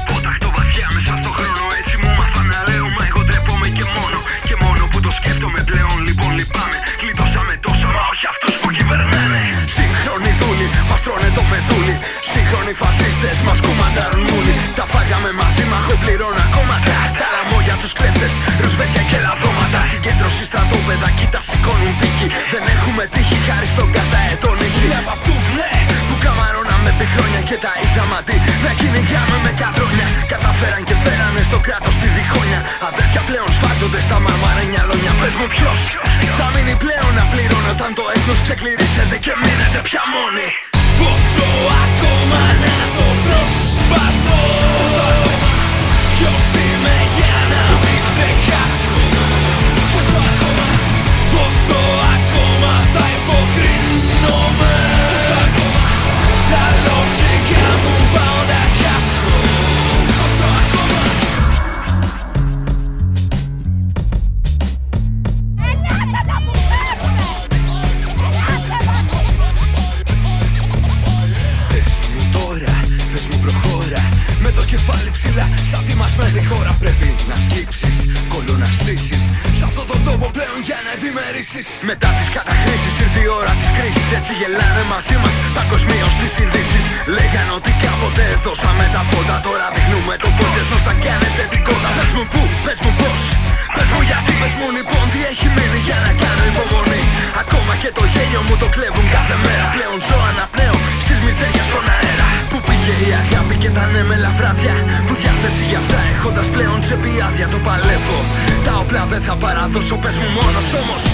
ανυπότακτο βαθιά μέσα στο χρόνο. Έτσι μου μάθα να λέω μα εγώ ντρέπομαι και μόνο. Και μόνο που το σκέφτομαι πλέον λοιπόν λυπάμαι. Κλειτώσαμε τόσο μα όχι αυτούς που κυβερνάνε. Σύγχρονοι δούλοι μας τρώνε το μεδούλι Σύγχρονοι φασίστες μας κουμαντάρουν μούλοι Τα φάγαμε μαζί μα εγώ πληρώνω ακόμα τα Τα λαμόγια τους κλέφτες, ρουσβέτια και λαδώματα Συγκέντρωση στρατόπεδα, κοίτα σηκώνουν τύχη Δεν έχουμε τύχη χάρη στον καταετών ήχη χρόνια και τα ίσαμε αντί Να κυνηγάμε με καδρόνια Καταφέραν και φέρανε στο κράτος τη διχόνια Αδέρφια πλέον σφάζονται στα μαρμαρένια λόγια Πες μου ποιος θα μείνει πλέον να πληρώνει Όταν το έθνος ξεκληρίσετε και μείνετε πια μόνοι Πόσο ακόμα να το προσπαθώ ψηλά, σαν τη μας μένει χώρα Πρέπει να σκύψεις, κόλλο να στήσεις Σ' αυτόν τον τόπο πλέον για να ευημερίσεις. Μετά τις καταχρήσεις ήρθε η ώρα της κρίσης. Έτσι γελάνε μαζί μας παγκοσμίως τις ειδήσεις. Λέγαν ότι κάποτε δώσαμε τα φώτα. Τώρα δείχνουμε το πως διεθνώς θα κάνετε την κότα. Πες μου πού, πες μου πώς, πες μου γιατί Πες μου λοιπόν τι έχει μείνει για να κάνω υπομονή. Ακόμα και το γέλιο μου το η αγάπη και τα νέμελα βράδια Που διάθεση για αυτά έχοντας πλέον τσέπη άδεια το παλεύω. Τα όπλα δεν θα παραδώσω πες μου μόνος όμως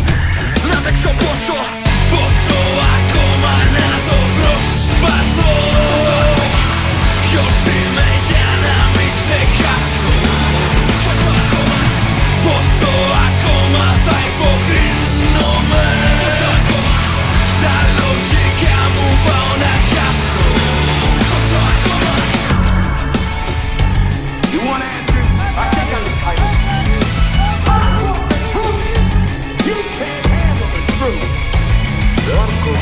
Marcos,